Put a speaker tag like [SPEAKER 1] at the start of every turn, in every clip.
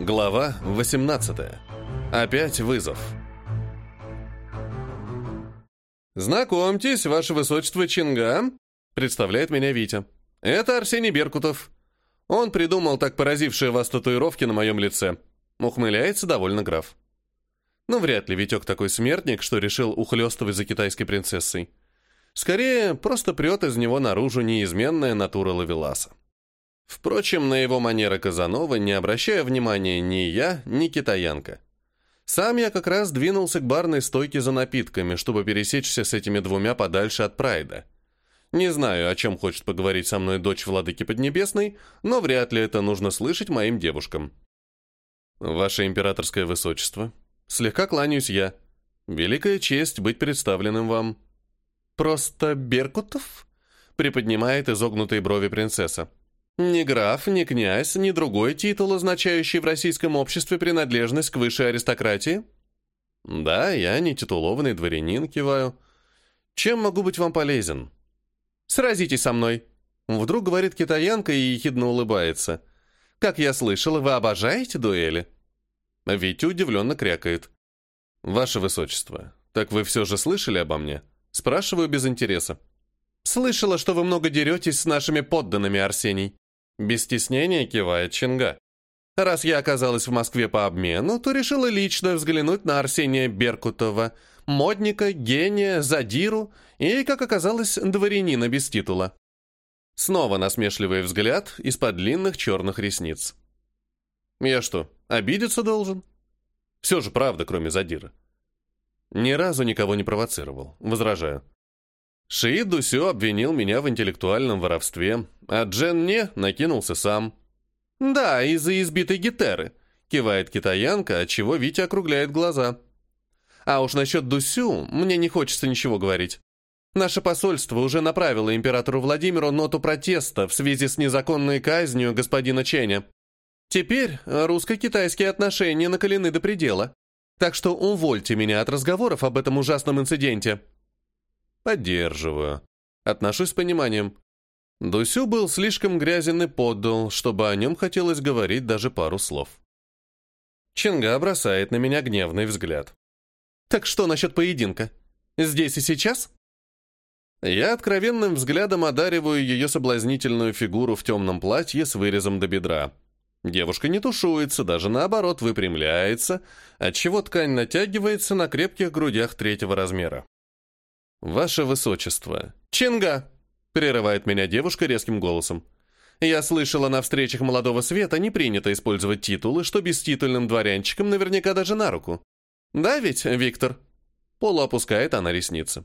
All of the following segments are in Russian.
[SPEAKER 1] Глава 18. Опять вызов. «Знакомьтесь, ваше высочество Чинга», — представляет меня Витя. «Это Арсений Беркутов. Он придумал так поразившие вас татуировки на моем лице». Ухмыляется довольно граф. Ну, вряд ли Витек такой смертник, что решил ухлёстывать за китайской принцессой. Скорее, просто прет из него наружу неизменная натура Лавеласа. Впрочем, на его манеры Казанова не обращая внимания ни я, ни китаянка. Сам я как раз двинулся к барной стойке за напитками, чтобы пересечься с этими двумя подальше от Прайда. Не знаю, о чем хочет поговорить со мной дочь владыки Поднебесной, но вряд ли это нужно слышать моим девушкам. «Ваше императорское высочество, слегка кланяюсь я. Великая честь быть представленным вам». «Просто Беркутов?» — приподнимает изогнутые брови принцесса. Ни граф, ни князь, ни другой титул, означающий в российском обществе принадлежность к высшей аристократии? Да, я не титулованный дворянин, киваю. Чем могу быть вам полезен? Сразитесь со мной. Вдруг говорит китаянка и ехидно улыбается. Как я слышала, вы обожаете дуэли? Витя удивленно крякает. Ваше высочество, так вы все же слышали обо мне? Спрашиваю без интереса. Слышала, что вы много деретесь с нашими подданными, Арсений. Без стеснения кивает Чинга. Раз я оказалась в Москве по обмену, то решила лично взглянуть на Арсения Беркутова, модника, гения, задиру и, как оказалось, дворянина без титула. Снова насмешливый взгляд из-под длинных черных ресниц. Я что, обидеться должен? Все же правда, кроме задира. Ни разу никого не провоцировал, возражаю. Шиит Дусю обвинил меня в интеллектуальном воровстве, а Джен не накинулся сам. «Да, из-за избитой гитеры», — кивает китаянка, отчего Витя округляет глаза. «А уж насчет Дусю мне не хочется ничего говорить. Наше посольство уже направило императору Владимиру ноту протеста в связи с незаконной казнью господина Ченя. Теперь русско-китайские отношения накалены до предела. Так что увольте меня от разговоров об этом ужасном инциденте». Поддерживаю. Отношусь с пониманием. Дусю был слишком грязен и поддал, чтобы о нем хотелось говорить даже пару слов. Чинга бросает на меня гневный взгляд. «Так что насчет поединка? Здесь и сейчас?» Я откровенным взглядом одариваю ее соблазнительную фигуру в темном платье с вырезом до бедра. Девушка не тушуется, даже наоборот выпрямляется, отчего ткань натягивается на крепких грудях третьего размера. «Ваше высочество!» «Чинга!» — прерывает меня девушка резким голосом. «Я слышала, на встречах молодого света не принято использовать титулы, что беститульным дворянчикам наверняка даже на руку. Да ведь, Виктор?» Полуопускает она ресницы.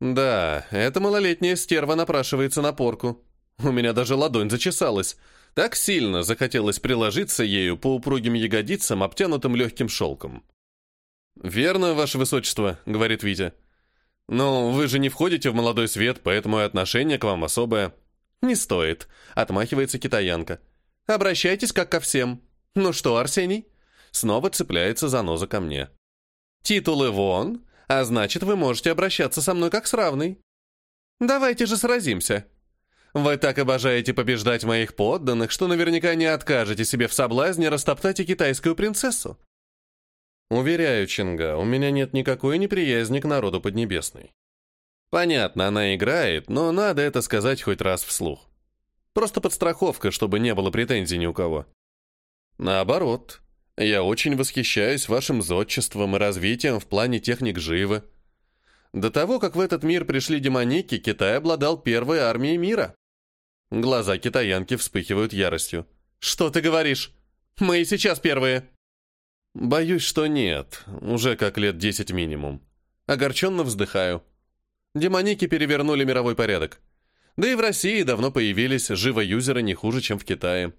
[SPEAKER 1] «Да, эта малолетняя стерва напрашивается на порку. У меня даже ладонь зачесалась. Так сильно захотелось приложиться ею по упругим ягодицам, обтянутым легким шелком». «Верно, ваше высочество», — говорит Витя. «Ну, вы же не входите в молодой свет, поэтому и отношение к вам особое». «Не стоит», — отмахивается китаянка. «Обращайтесь как ко всем. Ну что, Арсений?» Снова цепляется за ноза ко мне. «Титулы вон, а значит, вы можете обращаться со мной как с равной. Давайте же сразимся. Вы так обожаете побеждать моих подданных, что наверняка не откажете себе в соблазне растоптать и китайскую принцессу. Уверяю, Чинга, у меня нет никакой неприязни к народу Поднебесной. Понятно, она играет, но надо это сказать хоть раз вслух. Просто подстраховка, чтобы не было претензий ни у кого. Наоборот, я очень восхищаюсь вашим зодчеством и развитием в плане техник живы. До того, как в этот мир пришли демоники, Китай обладал первой армией мира. Глаза китаянки вспыхивают яростью. «Что ты говоришь? Мы и сейчас первые!» Боюсь, что нет, уже как лет десять минимум. Огорченно вздыхаю. Демоники перевернули мировой порядок. Да и в России давно появились живо-юзеры не хуже, чем в Китае.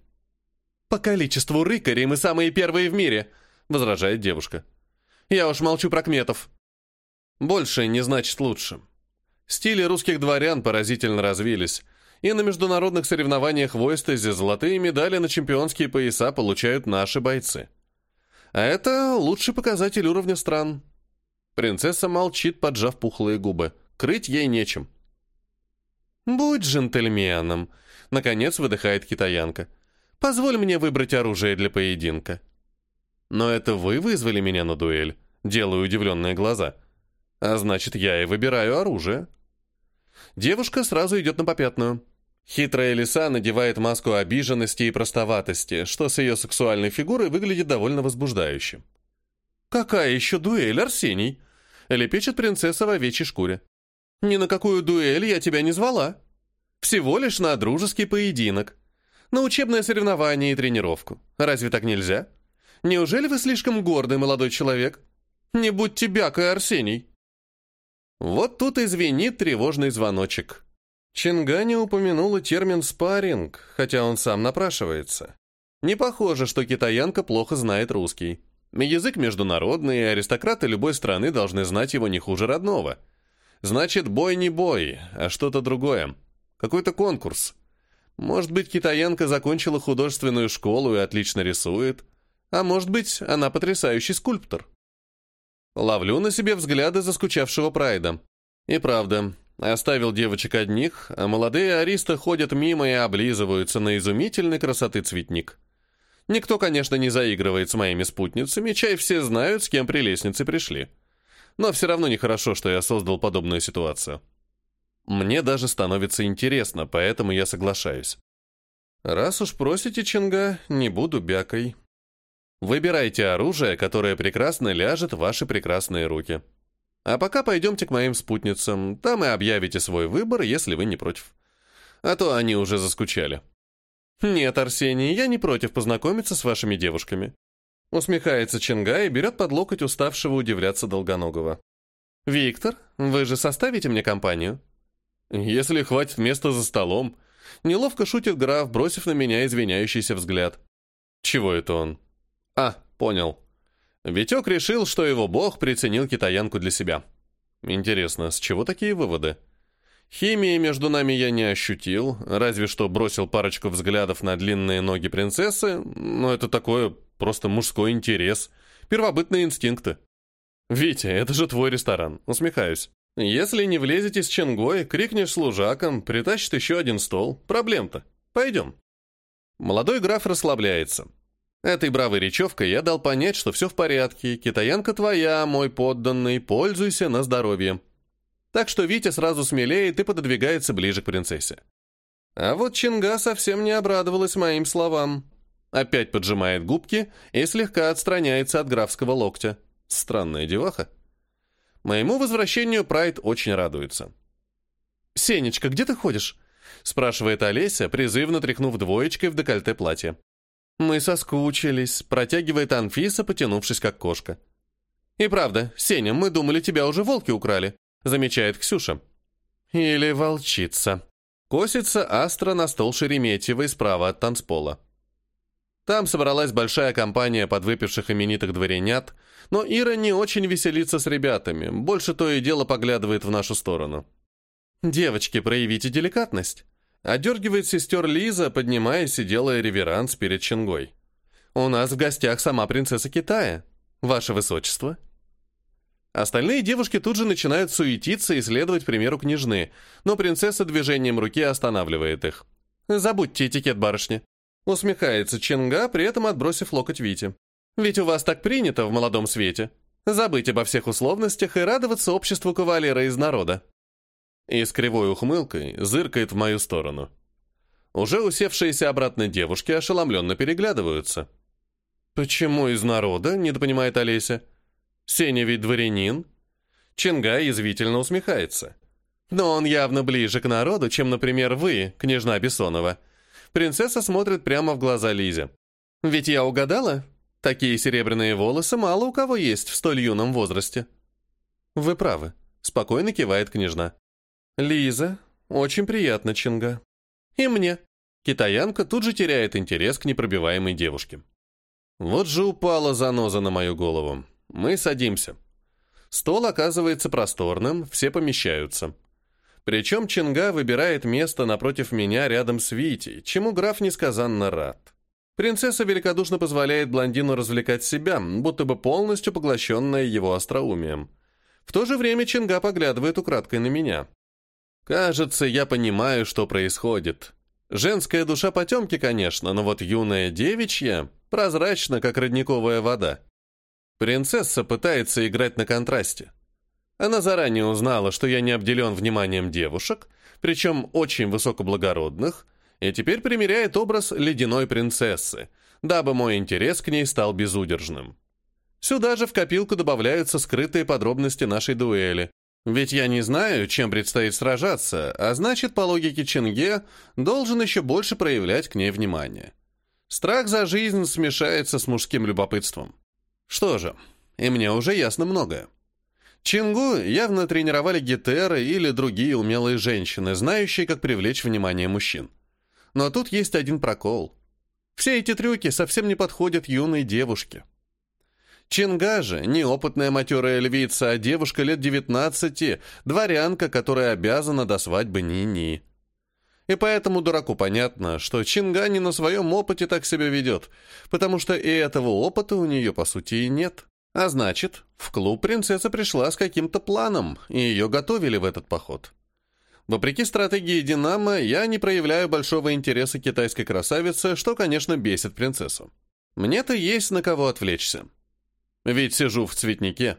[SPEAKER 1] «По количеству рыкарей мы самые первые в мире», — возражает девушка. «Я уж молчу про кметов». «Больше не значит лучше. Стили русских дворян поразительно развились, и на международных соревнованиях в Ойстезе золотые медали на чемпионские пояса получают наши бойцы. А это лучший показатель уровня стран. Принцесса молчит, поджав пухлые губы. Крыть ей нечем. «Будь джентльменом», — наконец выдыхает китаянка. «Позволь мне выбрать оружие для поединка». Но это вы вызвали меня на дуэль, делаю удивленные глаза. А значит, я и выбираю оружие. Девушка сразу идет на попятную. Хитрая лиса надевает маску обиженности и простоватости, что с ее сексуальной фигурой выглядит довольно возбуждающе. «Какая еще дуэль, Арсений?» — лепечет принцесса в овечьей шкуре. «Ни на какую дуэль я тебя не звала. Всего лишь на дружеский поединок. На учебное соревнование и тренировку. Разве так нельзя? Неужели вы слишком гордый молодой человек? Не будь тебя, Арсений!» Вот тут и звенит тревожный звоночек. Чинга не упомянула термин «спарринг», хотя он сам напрашивается. Не похоже, что китаянка плохо знает русский. Язык международный, и аристократы любой страны должны знать его не хуже родного. Значит, бой не бой, а что-то другое. Какой-то конкурс. Может быть, китаянка закончила художественную школу и отлично рисует. А может быть, она потрясающий скульптор. Ловлю на себе взгляды заскучавшего Прайда. И правда, оставил девочек одних, а молодые аристы ходят мимо и облизываются на изумительной красоты цветник. Никто, конечно, не заигрывает с моими спутницами, чай все знают, с кем при лестнице пришли. Но все равно нехорошо, что я создал подобную ситуацию. Мне даже становится интересно, поэтому я соглашаюсь. Раз уж просите, Чинга, не буду бякой. Выбирайте оружие, которое прекрасно ляжет в ваши прекрасные руки. А пока пойдемте к моим спутницам, там и объявите свой выбор, если вы не против. А то они уже заскучали. «Нет, Арсений, я не против познакомиться с вашими девушками». Усмехается Чинга и берет под локоть уставшего удивляться Долгоногого. «Виктор, вы же составите мне компанию?» «Если хватит места за столом», — неловко шутит граф, бросив на меня извиняющийся взгляд. «Чего это он?» «А, понял. Витек решил, что его бог приценил китаянку для себя. Интересно, с чего такие выводы?» Химии между нами я не ощутил, разве что бросил парочку взглядов на длинные ноги принцессы, но это такое просто мужской интерес, первобытные инстинкты. «Витя, это же твой ресторан», усмехаюсь. «Если не влезете с Ченгой, крикнешь служакам, притащит еще один стол. Проблем-то. Пойдем». Молодой граф расслабляется. Этой бравой речевкой я дал понять, что все в порядке, китаянка твоя, мой подданный, пользуйся на здоровье. Так что Витя сразу смелеет и пододвигается ближе к принцессе. А вот Чинга совсем не обрадовалась моим словам. Опять поджимает губки и слегка отстраняется от графского локтя. Странная деваха. Моему возвращению Прайд очень радуется. «Сенечка, где ты ходишь?» спрашивает Олеся, призывно тряхнув двоечкой в декольте платья. «Мы соскучились», протягивает Анфиса, потянувшись как кошка. «И правда, Сеня, мы думали, тебя уже волки украли замечает Ксюша. Или волчица. Косится Астра на стол Шереметьевой справа от танцпола. Там собралась большая компания подвыпивших именитых дворянят, но Ира не очень веселится с ребятами, больше то и дело поглядывает в нашу сторону. «Девочки, проявите деликатность», — одергивает сестер Лиза, поднимаясь и делая реверанс перед Чингой. «У нас в гостях сама принцесса Китая. Ваше Высочество». Остальные девушки тут же начинают суетиться и следовать примеру княжны, но принцесса движением руки останавливает их. «Забудьте этикет, барышни», — усмехается Ченга, при этом отбросив локоть Вите. «Ведь у вас так принято в молодом свете. Забыть обо всех условностях и радоваться обществу кавалера из народа». И с кривой ухмылкой зыркает в мою сторону. Уже усевшиеся обратно девушки ошеломленно переглядываются. «Почему из народа?» — недопонимает Олеся. Сеня ведь дворянин. Чинга язвительно усмехается. Но он явно ближе к народу, чем, например, вы, княжна Бессонова. Принцесса смотрит прямо в глаза Лизе. Ведь я угадала? Такие серебряные волосы мало у кого есть в столь юном возрасте. Вы правы, спокойно кивает княжна. Лиза, очень приятно, Чинга. И мне. Китаянка тут же теряет интерес к непробиваемой девушке. Вот же упала заноза на мою голову. Мы садимся. Стол оказывается просторным, все помещаются. Причем Чинга выбирает место напротив меня рядом с Витей, чему граф несказанно рад. Принцесса великодушно позволяет блондину развлекать себя, будто бы полностью поглощенная его остроумием. В то же время Чинга поглядывает украдкой на меня. Кажется, я понимаю, что происходит. Женская душа потемки, конечно, но вот юная девичья прозрачна, как родниковая вода. Принцесса пытается играть на контрасте. Она заранее узнала, что я не обделен вниманием девушек, причем очень высокоблагородных, и теперь примеряет образ ледяной принцессы, дабы мой интерес к ней стал безудержным. Сюда же в копилку добавляются скрытые подробности нашей дуэли. Ведь я не знаю, чем предстоит сражаться, а значит, по логике Ченге, должен еще больше проявлять к ней внимание. Страх за жизнь смешается с мужским любопытством. Что же, и мне уже ясно многое. Чингу явно тренировали гетеры или другие умелые женщины, знающие, как привлечь внимание мужчин. Но тут есть один прокол. Все эти трюки совсем не подходят юной девушке. Чинга же, неопытная матерая львица, а девушка лет 19, дворянка, которая обязана до свадьбы ни-ни. И поэтому дураку понятно, что Чинга не на своем опыте так себя ведет, потому что и этого опыта у нее, по сути, и нет. А значит, в клуб принцесса пришла с каким-то планом, и ее готовили в этот поход. Вопреки стратегии «Динамо», я не проявляю большого интереса китайской красавице, что, конечно, бесит принцессу. Мне-то есть на кого отвлечься. Ведь сижу в цветнике.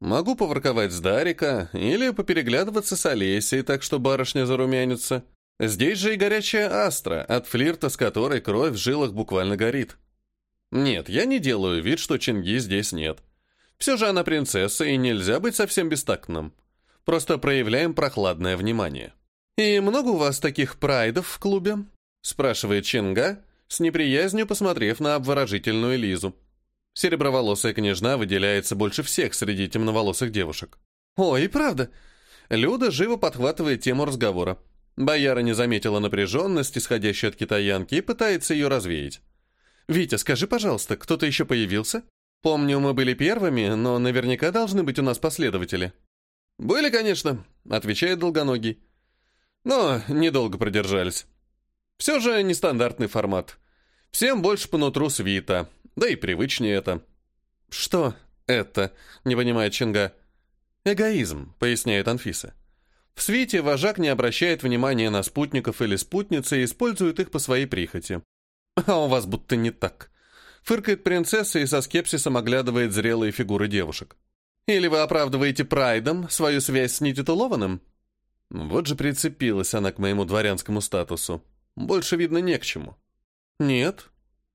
[SPEAKER 1] Могу поворковать с Дарика или попереглядываться с Олесей, так что барышня зарумянится. Здесь же и горячая астра, от флирта с которой кровь в жилах буквально горит. Нет, я не делаю вид, что Чинги здесь нет. Все же она принцесса, и нельзя быть совсем бестактным. Просто проявляем прохладное внимание. «И много у вас таких прайдов в клубе?» спрашивает Чинга, с неприязнью посмотрев на обворожительную Лизу. Сереброволосая княжна выделяется больше всех среди темноволосых девушек. «Ой, правда?» Люда живо подхватывает тему разговора. Бояра не заметила напряженность, исходящей от китаянки, и пытается ее развеять. «Витя, скажи, пожалуйста, кто-то еще появился? Помню, мы были первыми, но наверняка должны быть у нас последователи». «Были, конечно», — отвечает Долгоногий. «Но недолго продержались. Все же нестандартный формат. Всем больше по нутру свита, да и привычнее это». «Что это?» — не понимает Чинга. «Эгоизм», — поясняет Анфиса. В свите вожак не обращает внимания на спутников или спутницы и использует их по своей прихоти. «А у вас будто не так», — фыркает принцесса и со скепсисом оглядывает зрелые фигуры девушек. «Или вы оправдываете прайдом свою связь с нетитулованным?» Вот же прицепилась она к моему дворянскому статусу. Больше, видно, не к чему. «Нет,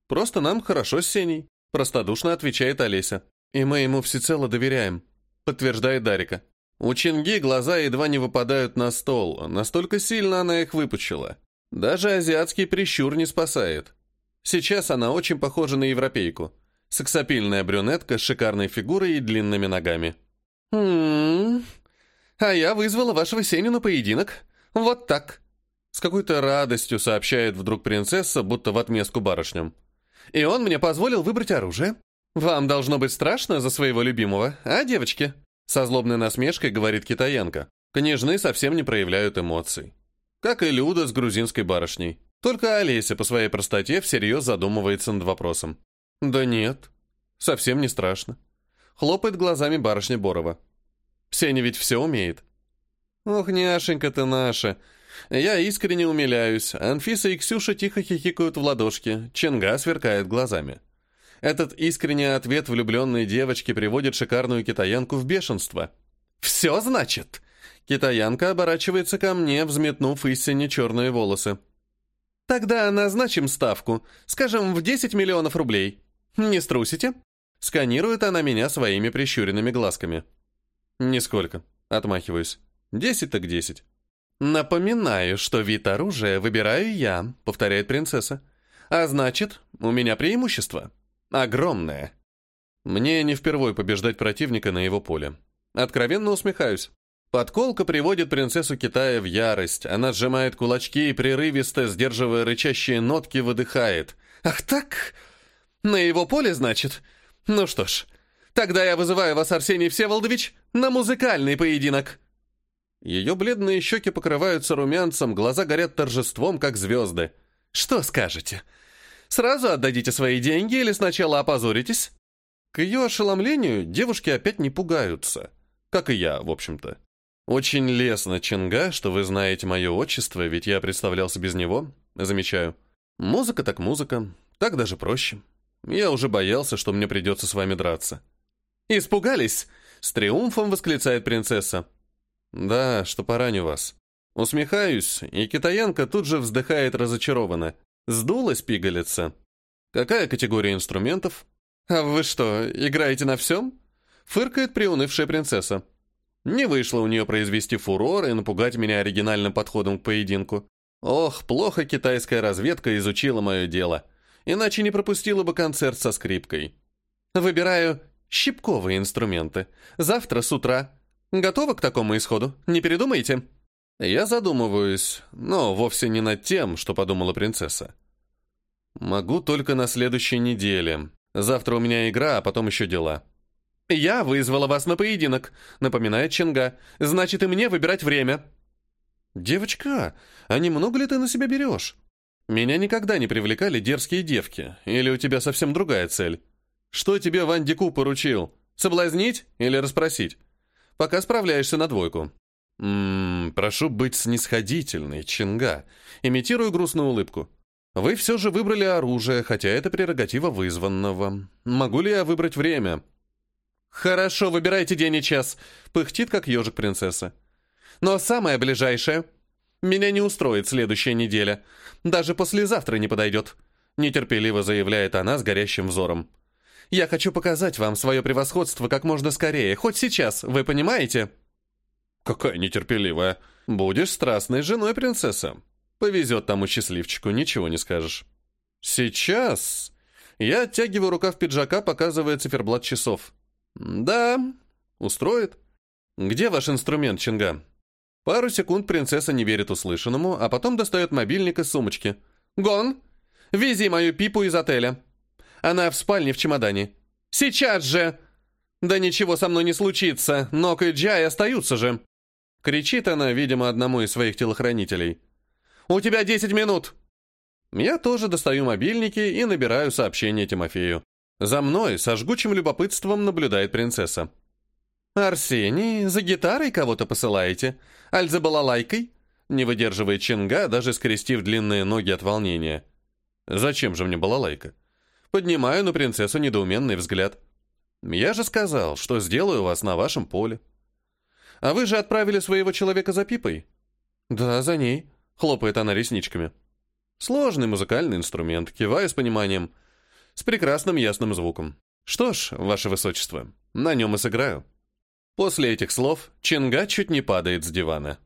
[SPEAKER 1] просто нам хорошо с Сеней», — простодушно отвечает Олеся. «И мы ему всецело доверяем», — подтверждает Дарика. У Чинги глаза едва не выпадают на стол, настолько сильно она их выпучила. Даже азиатский прищур не спасает. Сейчас она очень похожа на европейку. Сексапильная брюнетка с шикарной фигурой и длинными ногами. «Хм... А я вызвала вашего Сеню на поединок. Вот так». С какой-то радостью сообщает вдруг принцесса, будто в отместку барышням. «И он мне позволил выбрать оружие. Вам должно быть страшно за своего любимого, а, девочки?» Со злобной насмешкой говорит китаянка. Княжны совсем не проявляют эмоций. Как и Люда с грузинской барышней. Только Олеся по своей простоте всерьез задумывается над вопросом. «Да нет, совсем не страшно». Хлопает глазами барышня Борова. «Сеня ведь все умеет». «Ох, няшенька ты наша!» Я искренне умиляюсь. Анфиса и Ксюша тихо хихикают в ладошки. Ченга сверкает глазами. Этот искренний ответ влюбленной девочки приводит шикарную китаянку в бешенство. «Все, значит?» Китаянка оборачивается ко мне, взметнув истине черные волосы. «Тогда назначим ставку, скажем, в 10 миллионов рублей. Не струсите?» Сканирует она меня своими прищуренными глазками. «Нисколько», — отмахиваюсь. «Десять так десять». «Напоминаю, что вид оружия выбираю я», — повторяет принцесса. «А значит, у меня преимущество». Огромное. Мне не впервой побеждать противника на его поле. Откровенно усмехаюсь. Подколка приводит принцессу Китая в ярость. Она сжимает кулачки и прерывисто, сдерживая рычащие нотки, выдыхает. «Ах так? На его поле, значит? Ну что ж, тогда я вызываю вас, Арсений Всеволодович, на музыкальный поединок». Ее бледные щеки покрываются румянцем, глаза горят торжеством, как звезды. «Что скажете?» Сразу отдадите свои деньги или сначала опозоритесь?» К ее ошеломлению девушки опять не пугаются. Как и я, в общем-то. Очень лестно, Чинга, что вы знаете мое отчество, ведь я представлялся без него. Замечаю. Музыка так музыка. Так даже проще. Я уже боялся, что мне придется с вами драться. «Испугались?» — с триумфом восклицает принцесса. «Да, что пораню вас». Усмехаюсь, и китаянка тут же вздыхает разочарованно. Сдулась пигалица. «Какая категория инструментов?» «А вы что, играете на всем?» Фыркает приунывшая принцесса. Не вышло у нее произвести фурор и напугать меня оригинальным подходом к поединку. Ох, плохо китайская разведка изучила мое дело. Иначе не пропустила бы концерт со скрипкой. Выбираю щипковые инструменты. Завтра с утра. Готова к такому исходу? Не передумайте. Я задумываюсь, но вовсе не над тем, что подумала принцесса. Могу только на следующей неделе. Завтра у меня игра, а потом еще дела. «Я вызвала вас на поединок», — напоминает Ченга. «Значит, и мне выбирать время». «Девочка, а немного ли ты на себя берешь? Меня никогда не привлекали дерзкие девки. Или у тебя совсем другая цель? Что тебе Ван Дику поручил? Соблазнить или расспросить? Пока справляешься на двойку». «Ммм, прошу быть снисходительной, Ченга». Имитирую грустную улыбку. «Вы все же выбрали оружие, хотя это прерогатива вызванного. Могу ли я выбрать время?» «Хорошо, выбирайте день и час», — пыхтит, как ежик принцесса. «Но самое ближайшее. Меня не устроит следующая неделя. Даже послезавтра не подойдет», — нетерпеливо заявляет она с горящим взором. «Я хочу показать вам свое превосходство как можно скорее, хоть сейчас, вы понимаете?» «Какая нетерпеливая. Будешь страстной женой, принцесса. Повезет тому счастливчику, ничего не скажешь». «Сейчас...» Я оттягиваю рукав пиджака, показывая циферблат часов. «Да, устроит. Где ваш инструмент, Чинга?» Пару секунд принцесса не верит услышанному, а потом достает мобильник из сумочки. «Гон, вези мою пипу из отеля. Она в спальне в чемодане. Сейчас же!» «Да ничего со мной не случится, Нок и Джай остаются же!» Кричит она, видимо, одному из своих телохранителей. «У тебя 10 минут!» Я тоже достаю мобильники и набираю сообщение Тимофею. За мной со жгучим любопытством наблюдает принцесса. «Арсений, за гитарой кого-то посылаете? Аль за балалайкой?» Не выдерживает Чинга, даже скрестив длинные ноги от волнения. «Зачем же мне балалайка?» Поднимаю на принцессу недоуменный взгляд. «Я же сказал, что сделаю вас на вашем поле». «А вы же отправили своего человека за пипой?» «Да, за ней», — хлопает она ресничками. «Сложный музыкальный инструмент», киваю с пониманием — с прекрасным ясным звуком. Что ж, ваше высочество, на нем и сыграю. После этих слов Ченга чуть не падает с дивана.